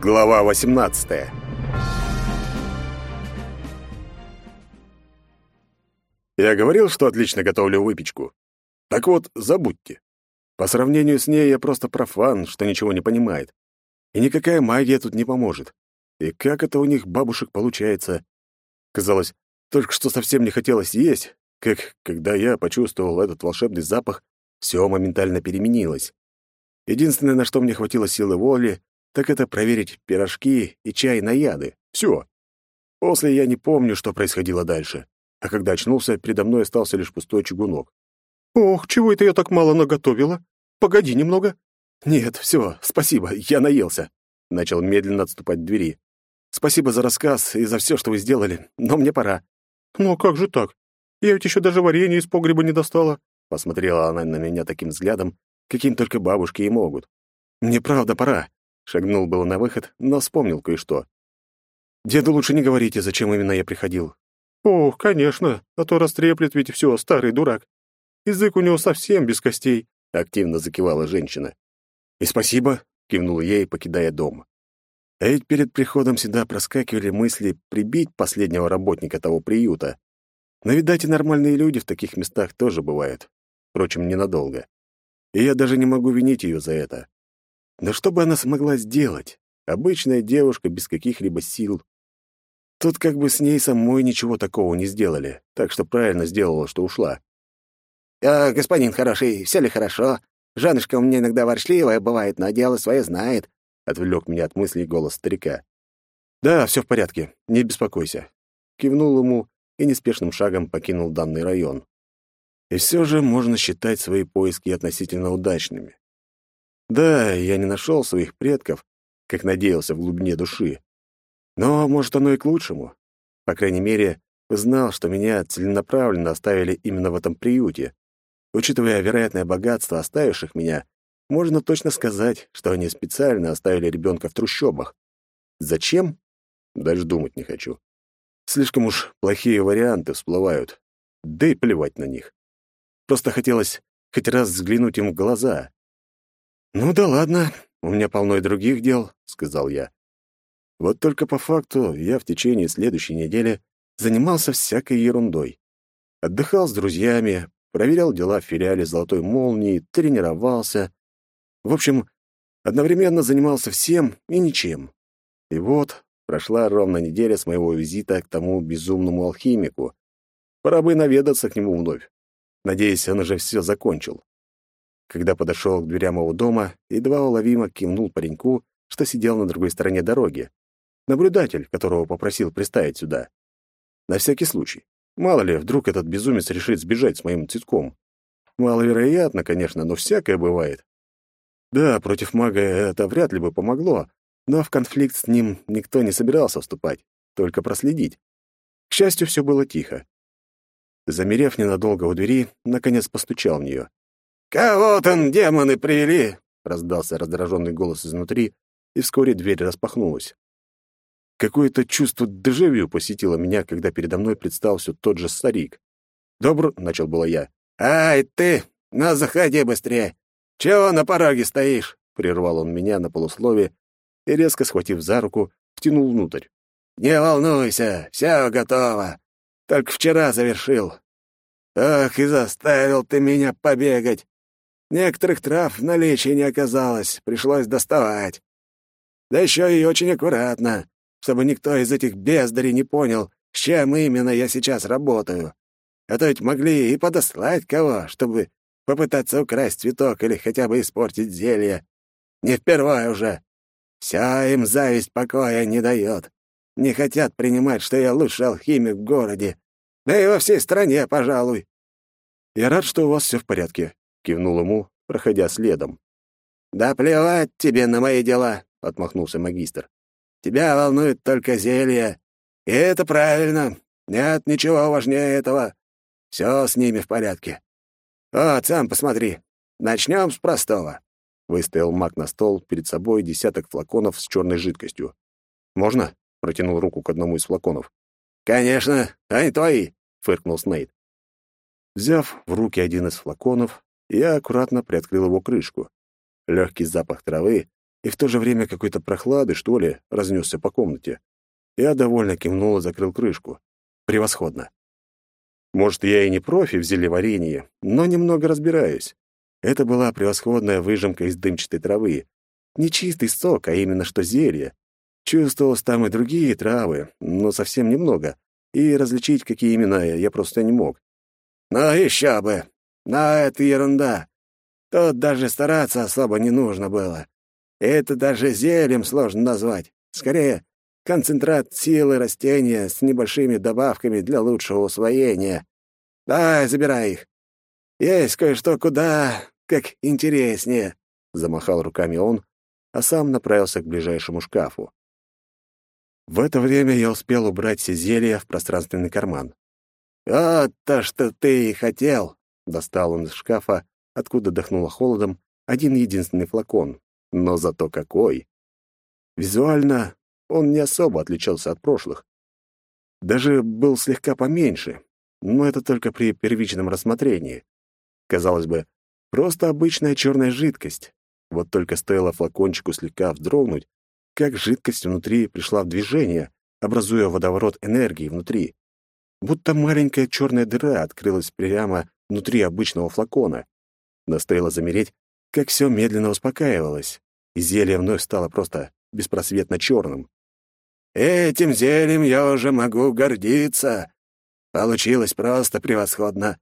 Глава 18. Я говорил, что отлично готовлю выпечку. Так вот, забудьте. По сравнению с ней я просто профан, что ничего не понимает. И никакая магия тут не поможет. И как это у них бабушек получается? Казалось, только что совсем не хотелось есть, как когда я почувствовал этот волшебный запах, все моментально переменилось. Единственное, на что мне хватило силы воли, так это проверить пирожки и чай на яды. Все. После я не помню, что происходило дальше. А когда очнулся, передо мной остался лишь пустой чугунок. «Ох, чего это я так мало наготовила? Погоди немного». «Нет, все, спасибо, я наелся», — начал медленно отступать к двери. «Спасибо за рассказ и за все, что вы сделали, но мне пора». «Ну, а как же так? Я ведь еще даже варенье из погреба не достала», — посмотрела она на меня таким взглядом, каким только бабушки и могут. «Мне правда пора», — шагнул было на выход, но вспомнил кое-что. «Деду лучше не говорите, зачем именно я приходил». «Ох, конечно, а то растреплет ведь все, старый дурак. Язык у него совсем без костей», — активно закивала женщина. «И спасибо», — кивнул ей, покидая дом. А ведь перед приходом сюда проскакивали мысли прибить последнего работника того приюта. Но, видать, и нормальные люди в таких местах тоже бывают. Впрочем, ненадолго. И я даже не могу винить ее за это. Да что бы она смогла сделать? Обычная девушка без каких-либо сил. Тут как бы с ней самой ничего такого не сделали, так что правильно сделала, что ушла. «Э, «Господин хороший, все ли хорошо? Жанушка у меня иногда ворчливая бывает, но дело свое знает», — отвлек меня от мыслей голос старика. «Да, все в порядке, не беспокойся». Кивнул ему и неспешным шагом покинул данный район. И все же можно считать свои поиски относительно удачными. Да, я не нашел своих предков, как надеялся в глубине души. Но, может, оно и к лучшему. По крайней мере, знал, что меня целенаправленно оставили именно в этом приюте. Учитывая вероятное богатство оставивших меня, можно точно сказать, что они специально оставили ребенка в трущобах. Зачем? Даже думать не хочу. Слишком уж плохие варианты всплывают. Да и плевать на них. Просто хотелось хоть раз взглянуть им в глаза. «Ну да ладно, у меня полно и других дел», — сказал я. Вот только по факту я в течение следующей недели занимался всякой ерундой. Отдыхал с друзьями, проверял дела в филиале «Золотой молнии», тренировался. В общем, одновременно занимался всем и ничем. И вот прошла ровно неделя с моего визита к тому безумному алхимику. Пора бы наведаться к нему вновь. Надеюсь, он уже все закончил. Когда подошел к дверям его дома, едва уловимо кивнул пареньку, что сидел на другой стороне дороги. Наблюдатель, которого попросил приставить сюда. На всякий случай. Мало ли, вдруг этот безумец решит сбежать с моим цветком. Маловероятно, конечно, но всякое бывает. Да, против мага это вряд ли бы помогло, но в конфликт с ним никто не собирался вступать, только проследить. К счастью, все было тихо. Замерев ненадолго у двери, наконец постучал в нее. «Кого там демоны привели?» — раздался раздраженный голос изнутри, и вскоре дверь распахнулась. Какое-то чувство дежавю посетило меня, когда передо мной предстал все тот же старик. «Добро...» — начал было я. «Ай, ты! Ну, заходи быстрее! Чего на пороге стоишь?» — прервал он меня на полуслове и, резко схватив за руку, втянул внутрь. «Не волнуйся, все готово. Только вчера завершил. Ах, и заставил ты меня побегать. Некоторых трав в наличии не оказалось, пришлось доставать. Да еще и очень аккуратно, чтобы никто из этих бездарей не понял, с чем именно я сейчас работаю. А то ведь могли и подослать кого, чтобы попытаться украсть цветок или хотя бы испортить зелье. Не впервые уже. Вся им зависть покоя не дает не хотят принимать, что я лучший алхимик в городе. Да и во всей стране, пожалуй. Я рад, что у вас все в порядке, кивнул ему, проходя следом. Да плевать тебе на мои дела, отмахнулся магистр. Тебя волнует только зелье. И это правильно. Нет ничего важнее этого. Все с ними в порядке. Вот, сам посмотри. Начнем с простого. Выставил маг на стол перед собой десяток флаконов с черной жидкостью. «Можно?» Протянул руку к одному из флаконов. «Конечно, они твои!» — фыркнул Снейд. Взяв в руки один из флаконов, я аккуратно приоткрыл его крышку. Легкий запах травы и в то же время какой-то прохлады, что ли, разнесся по комнате. Я довольно кивнул и закрыл крышку. Превосходно. Может, я и не профи в зелеварении, но немного разбираюсь. Это была превосходная выжимка из дымчатой травы. Не чистый сок, а именно что зелье. Чувствовалось там и другие травы, но совсем немного, и различить, какие именно, я просто не мог. «Ну еще бы! Но это ерунда. Тут даже стараться особо не нужно было. Это даже зельем сложно назвать. Скорее, концентрат силы растения с небольшими добавками для лучшего усвоения. Давай, забирай их. Есть кое-что куда как интереснее, замахал руками он, а сам направился к ближайшему шкафу. В это время я успел убрать все зелья в пространственный карман. «Вот то, что ты и хотел!» — достал он из шкафа, откуда дохнуло холодом, один единственный флакон. Но зато какой! Визуально он не особо отличался от прошлых. Даже был слегка поменьше, но это только при первичном рассмотрении. Казалось бы, просто обычная черная жидкость. Вот только стоило флакончику слегка вздрогнуть, как жидкость внутри пришла в движение, образуя водоворот энергии внутри. Будто маленькая черная дыра открылась прямо внутри обычного флакона. Но стоило замереть, как все медленно успокаивалось, и зелье вновь стало просто беспросветно черным. «Этим зельем я уже могу гордиться. Получилось просто превосходно.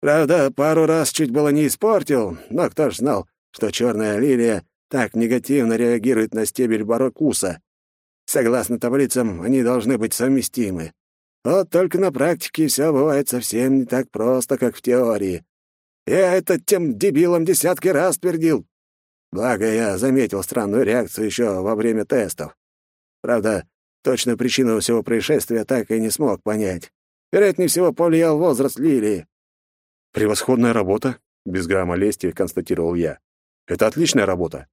Правда, пару раз чуть было не испортил, но кто ж знал, что черная лилия так негативно реагирует на стебель барокуса. Согласно таблицам, они должны быть совместимы. Вот только на практике все бывает совсем не так просто, как в теории. Я это тем дебилам десятки раз твердил. Благо, я заметил странную реакцию еще во время тестов. Правда, точную причину всего происшествия так и не смог понять. Вероятнее всего, повлиял возраст Лилии. «Превосходная работа», — без грамма лести констатировал я. «Это отличная работа».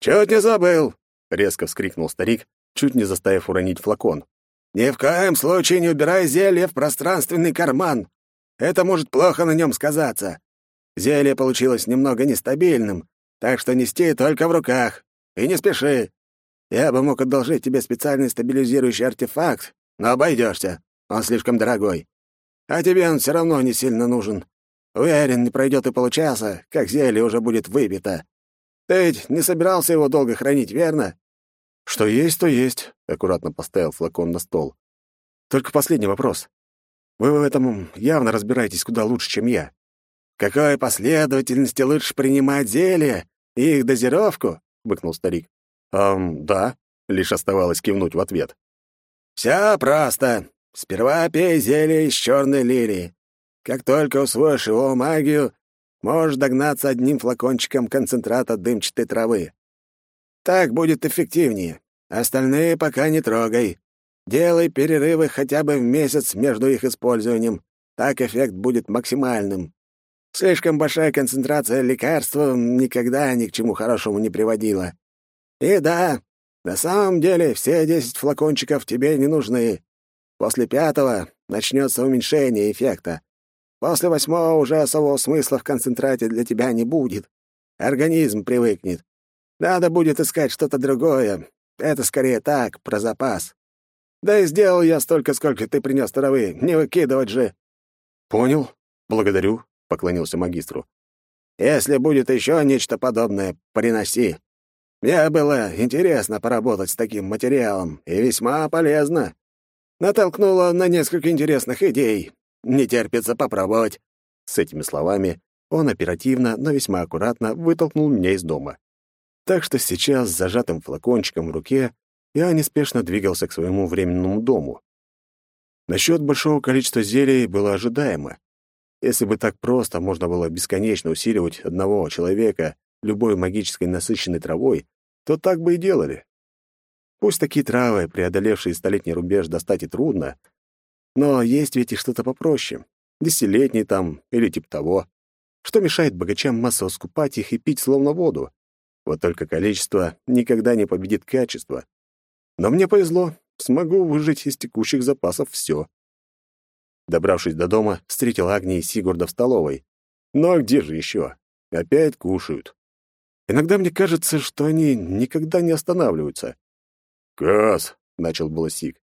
«Чуть не забыл», — резко вскрикнул старик, чуть не заставив уронить флакон. «Ни в коем случае не убирай зелье в пространственный карман. Это может плохо на нем сказаться. Зелье получилось немного нестабильным, так что нести только в руках. И не спеши. Я бы мог одолжить тебе специальный стабилизирующий артефакт, но обойдешься. Он слишком дорогой. А тебе он все равно не сильно нужен. Уверен, не пройдет и получаса, как зелье уже будет выбито. Ты ведь не собирался его долго хранить, верно? Что есть, то есть, аккуратно поставил флакон на стол. Только последний вопрос. Вы в этом явно разбираетесь куда лучше, чем я. какой последовательности лучше принимать зелье и их дозировку? быкнул старик. «Эм, да», — лишь оставалось кивнуть в ответ. «Все просто. Сперва пей зелье из черной лилии. Как только усвоишь его магию, можешь догнаться одним флакончиком концентрата дымчатой травы. Так будет эффективнее. Остальные пока не трогай. Делай перерывы хотя бы в месяц между их использованием. Так эффект будет максимальным. Слишком большая концентрация лекарства никогда ни к чему хорошему не приводила. И да, на самом деле все десять флакончиков тебе не нужны. После пятого начнется уменьшение эффекта. После восьмого уже особого смысла в концентрате для тебя не будет. Организм привыкнет. Надо будет искать что-то другое. Это скорее так, про запас. Да и сделал я столько, сколько ты принес травы. Не выкидывать же. Понял. Благодарю, поклонился магистру. Если будет еще нечто подобное, приноси. Мне было интересно поработать с таким материалом, и весьма полезно. Натолкнуло на несколько интересных идей. Не терпится попробовать». С этими словами он оперативно, но весьма аккуратно вытолкнул меня из дома. Так что сейчас с зажатым флакончиком в руке я неспешно двигался к своему временному дому. Насчет большого количества зелий было ожидаемо. Если бы так просто можно было бесконечно усиливать одного человека любой магической насыщенной травой, то так бы и делали. Пусть такие травы, преодолевшие столетний рубеж, достать и трудно, но есть ведь и что-то попроще. Десятилетний там или типа того. Что мешает богачам массово скупать их и пить словно воду? Вот только количество никогда не победит качество. Но мне повезло, смогу выжить из текущих запасов все. Добравшись до дома, встретил Агни и Сигурда в столовой. Но где же еще? Опять кушают. Иногда мне кажется, что они никогда не останавливаются. «Кас!» — начал было Сик.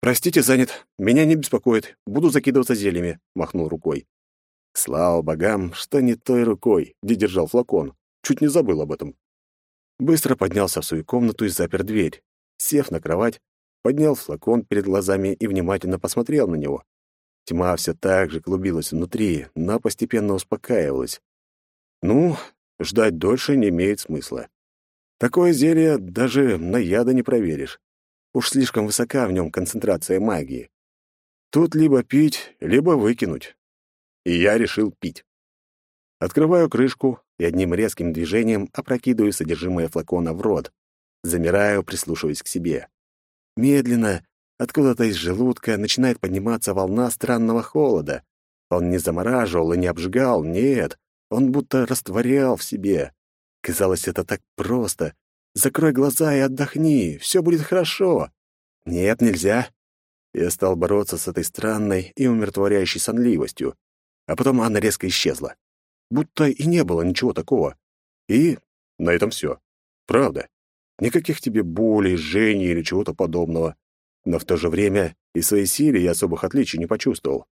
«Простите, занят. Меня не беспокоит. Буду закидываться зельями», — махнул рукой. Слава богам, что не той рукой, где держал флакон. Чуть не забыл об этом. Быстро поднялся в свою комнату и запер дверь. Сев на кровать, поднял флакон перед глазами и внимательно посмотрел на него. Тьма все так же клубилась внутри, но постепенно успокаивалась. Ну, ждать дольше не имеет смысла. Такое зелье даже на яда не проверишь. Уж слишком высока в нем концентрация магии. Тут либо пить, либо выкинуть. И я решил пить. Открываю крышку и одним резким движением опрокидываю содержимое флакона в рот. Замираю, прислушиваясь к себе. Медленно, откуда-то из желудка начинает подниматься волна странного холода. Он не замораживал и не обжигал, нет, он будто растворял в себе. Казалось, это так просто. Закрой глаза и отдохни, все будет хорошо. Нет, нельзя. Я стал бороться с этой странной и умиротворяющей сонливостью. А потом она резко исчезла. Будто и не было ничего такого. И на этом все. Правда. Никаких тебе болей, жжений или чего-то подобного. Но в то же время и своей силе я особых отличий не почувствовал.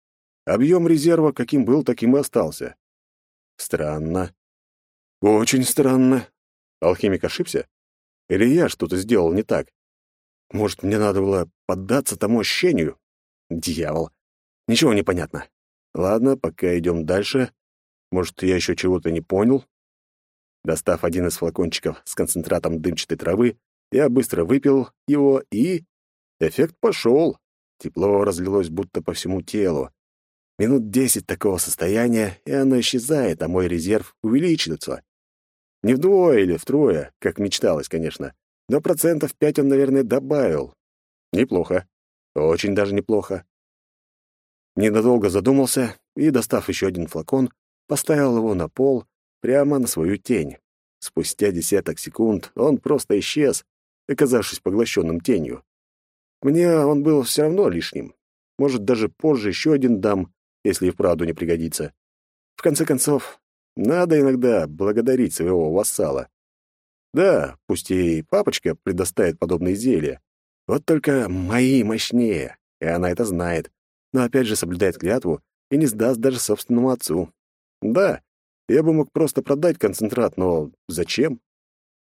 Объем резерва каким был, таким и остался. Странно. Очень странно. Алхимик ошибся? Или я что-то сделал не так? Может, мне надо было поддаться тому ощущению? Дьявол. Ничего не понятно. Ладно, пока идем дальше. Может, я еще чего-то не понял? Достав один из флакончиков с концентратом дымчатой травы, я быстро выпил его, и... Эффект пошел. Тепло разлилось будто по всему телу. Минут десять такого состояния, и оно исчезает, а мой резерв увеличивается. Не вдвое или втрое, как мечталось, конечно, но процентов пять он, наверное, добавил. Неплохо. Очень даже неплохо. Ненадолго задумался и, достав еще один флакон, поставил его на пол прямо на свою тень. Спустя десяток секунд он просто исчез, оказавшись поглощенным тенью. Мне он был все равно лишним. Может, даже позже еще один дам, если и вправду не пригодится. В конце концов, надо иногда благодарить своего вассала. Да, пусть и папочка предоставит подобные зелья, вот только мои мощнее, и она это знает, но опять же соблюдает клятву и не сдаст даже собственному отцу. Да, я бы мог просто продать концентрат, но зачем?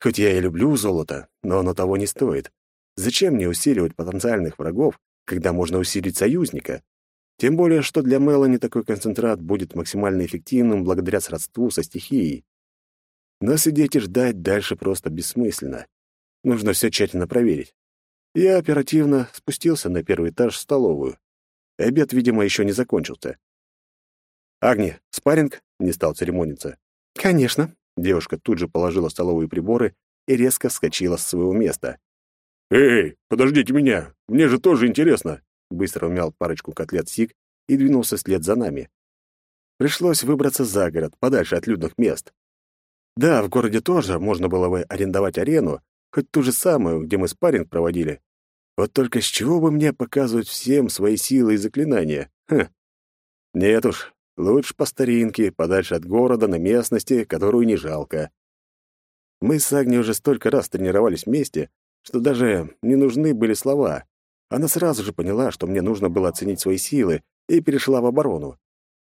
Хоть я и люблю золото, но оно того не стоит. Зачем мне усиливать потенциальных врагов, когда можно усилить союзника? Тем более, что для Мелани такой концентрат будет максимально эффективным благодаря сродству со стихией. Но сидеть и ждать дальше просто бессмысленно. Нужно все тщательно проверить. Я оперативно спустился на первый этаж в столовую. Обед, видимо, еще не закончился. «Агни, спарринг?» — не стал церемониться. «Конечно». Девушка тут же положила столовые приборы и резко вскочила с своего места. «Эй, подождите меня! Мне же тоже интересно!» Быстро умял парочку котлет Сик и двинулся вслед за нами. Пришлось выбраться за город, подальше от людных мест. Да, в городе тоже можно было бы арендовать арену, хоть ту же самую, где мы спарринг проводили. Вот только с чего бы мне показывать всем свои силы и заклинания? Хм. Нет уж, Лучше по старинке, подальше от города, на местности, которую не жалко. Мы с Агней уже столько раз тренировались вместе, что даже не нужны были слова. Она сразу же поняла, что мне нужно было оценить свои силы, и перешла в оборону.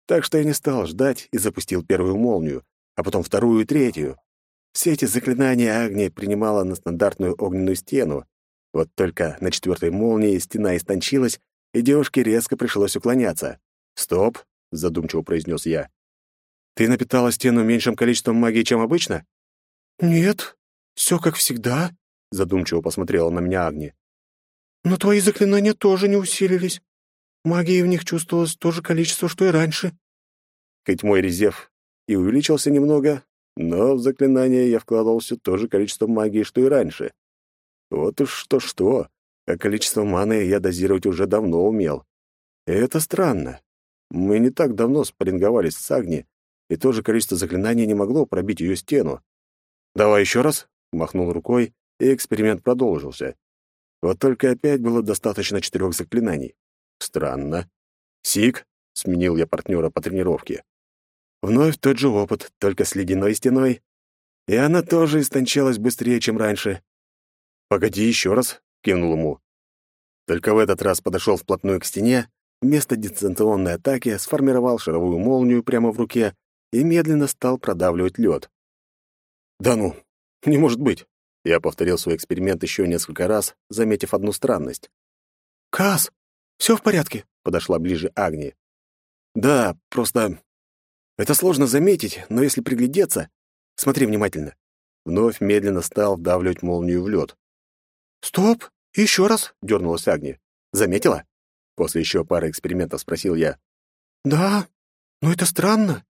Так что я не стал ждать и запустил первую молнию, а потом вторую и третью. Все эти заклинания Агния принимала на стандартную огненную стену. Вот только на четвертой молнии стена истончилась, и девушке резко пришлось уклоняться. «Стоп! — задумчиво произнес я. «Ты напитала стену меньшим количеством магии, чем обычно?» «Нет, все как всегда», — задумчиво посмотрела на меня Агни. «Но твои заклинания тоже не усилились. Магии в них чувствовалось то же количество, что и раньше». Хоть мой резерв и увеличился немного, но в заклинание я вкладывал все то же количество магии, что и раньше. Вот уж что-что, а количество маны я дозировать уже давно умел. Это странно. Мы не так давно спарринговались с Агни, и то же количество заклинаний не могло пробить ее стену. «Давай еще раз», — махнул рукой, и эксперимент продолжился. Вот только опять было достаточно четырех заклинаний. Странно. «Сик», — сменил я партнера по тренировке. Вновь тот же опыт, только с ледяной стеной. И она тоже истончалась быстрее, чем раньше. «Погоди еще раз», — кивнул ему. Только в этот раз подошел вплотную к стене, вместо дистанционной атаки сформировал шаровую молнию прямо в руке и медленно стал продавливать лед. «Да ну, не может быть!» Я повторил свой эксперимент еще несколько раз, заметив одну странность. «Кас, все в порядке?» — подошла ближе Агния. «Да, просто... Это сложно заметить, но если приглядеться... Смотри внимательно». Вновь медленно стал вдавливать молнию в лед. «Стоп! Еще раз!» — дернулась Агния. «Заметила?» После еще пары экспериментов спросил я. «Да, но это странно».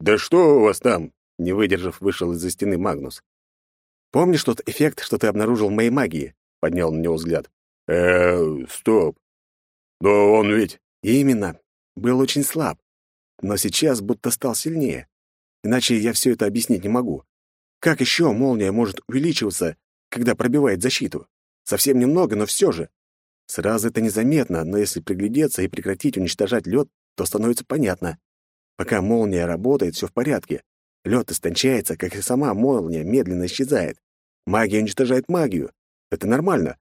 «Да что у вас там?» — не выдержав, вышел из-за стены Магнус. «Помнишь тот эффект, что ты обнаружил в моей магии?» — поднял на него взгляд. э стоп. Но он ведь...» «Именно. Был очень слаб. Но сейчас будто стал сильнее. Иначе я все это объяснить не могу. Как еще молния может увеличиваться, когда пробивает защиту? Совсем немного, но все же. Сразу это незаметно, но если приглядеться и прекратить уничтожать лед, то становится понятно. Пока молния работает, все в порядке. Лед истончается, как и сама молния медленно исчезает. Магия уничтожает магию. Это нормально.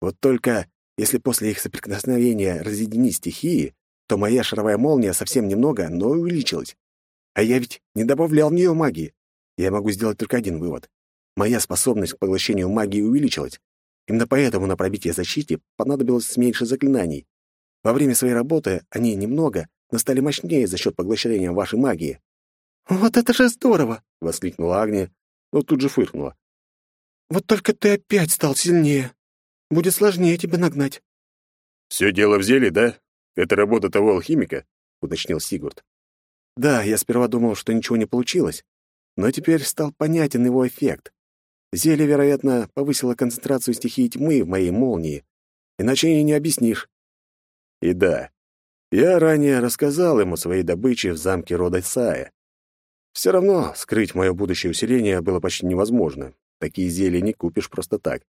Вот только если после их соприкосновения разъединить стихии, то моя шаровая молния совсем немного, но увеличилась. А я ведь не добавлял в нее магии. Я могу сделать только один вывод. Моя способность к поглощению магии увеличилась. Именно поэтому на пробитие защиты понадобилось меньше заклинаний. Во время своей работы они немного, но стали мощнее за счет поглощения вашей магии. «Вот это же здорово!» — воскликнула Агния, но тут же фыркнула. «Вот только ты опять стал сильнее. Будет сложнее тебя нагнать». «Все дело в зеле, да? Это работа того алхимика?» — уточнил Сигурд. «Да, я сперва думал, что ничего не получилось, но теперь стал понятен его эффект. Зелье, вероятно, повысило концентрацию стихии тьмы в моей молнии. Иначе и не объяснишь. И да, я ранее рассказал ему своей добыче в замке рода Сая. Все равно скрыть мое будущее усиление было почти невозможно. Такие зелья не купишь просто так.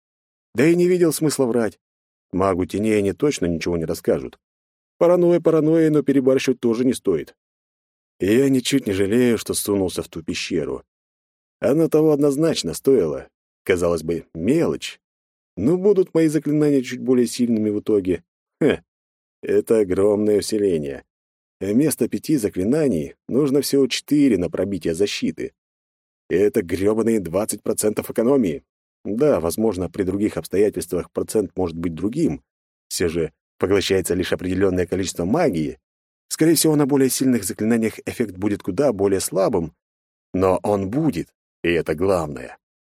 Да и не видел смысла врать. Магу теней они точно ничего не расскажут. Паранойя паранойя, но перебарщивать тоже не стоит. И я ничуть не жалею, что сунулся в ту пещеру. Оно того однозначно стоило. Казалось бы, мелочь. Но будут мои заклинания чуть более сильными в итоге. Хе, это огромное усиление. А вместо пяти заклинаний нужно всего четыре на пробитие защиты. Это грёбаные 20% экономии. Да, возможно, при других обстоятельствах процент может быть другим. Все же поглощается лишь определенное количество магии. Скорее всего, на более сильных заклинаниях эффект будет куда более слабым. Но он будет, и это главное.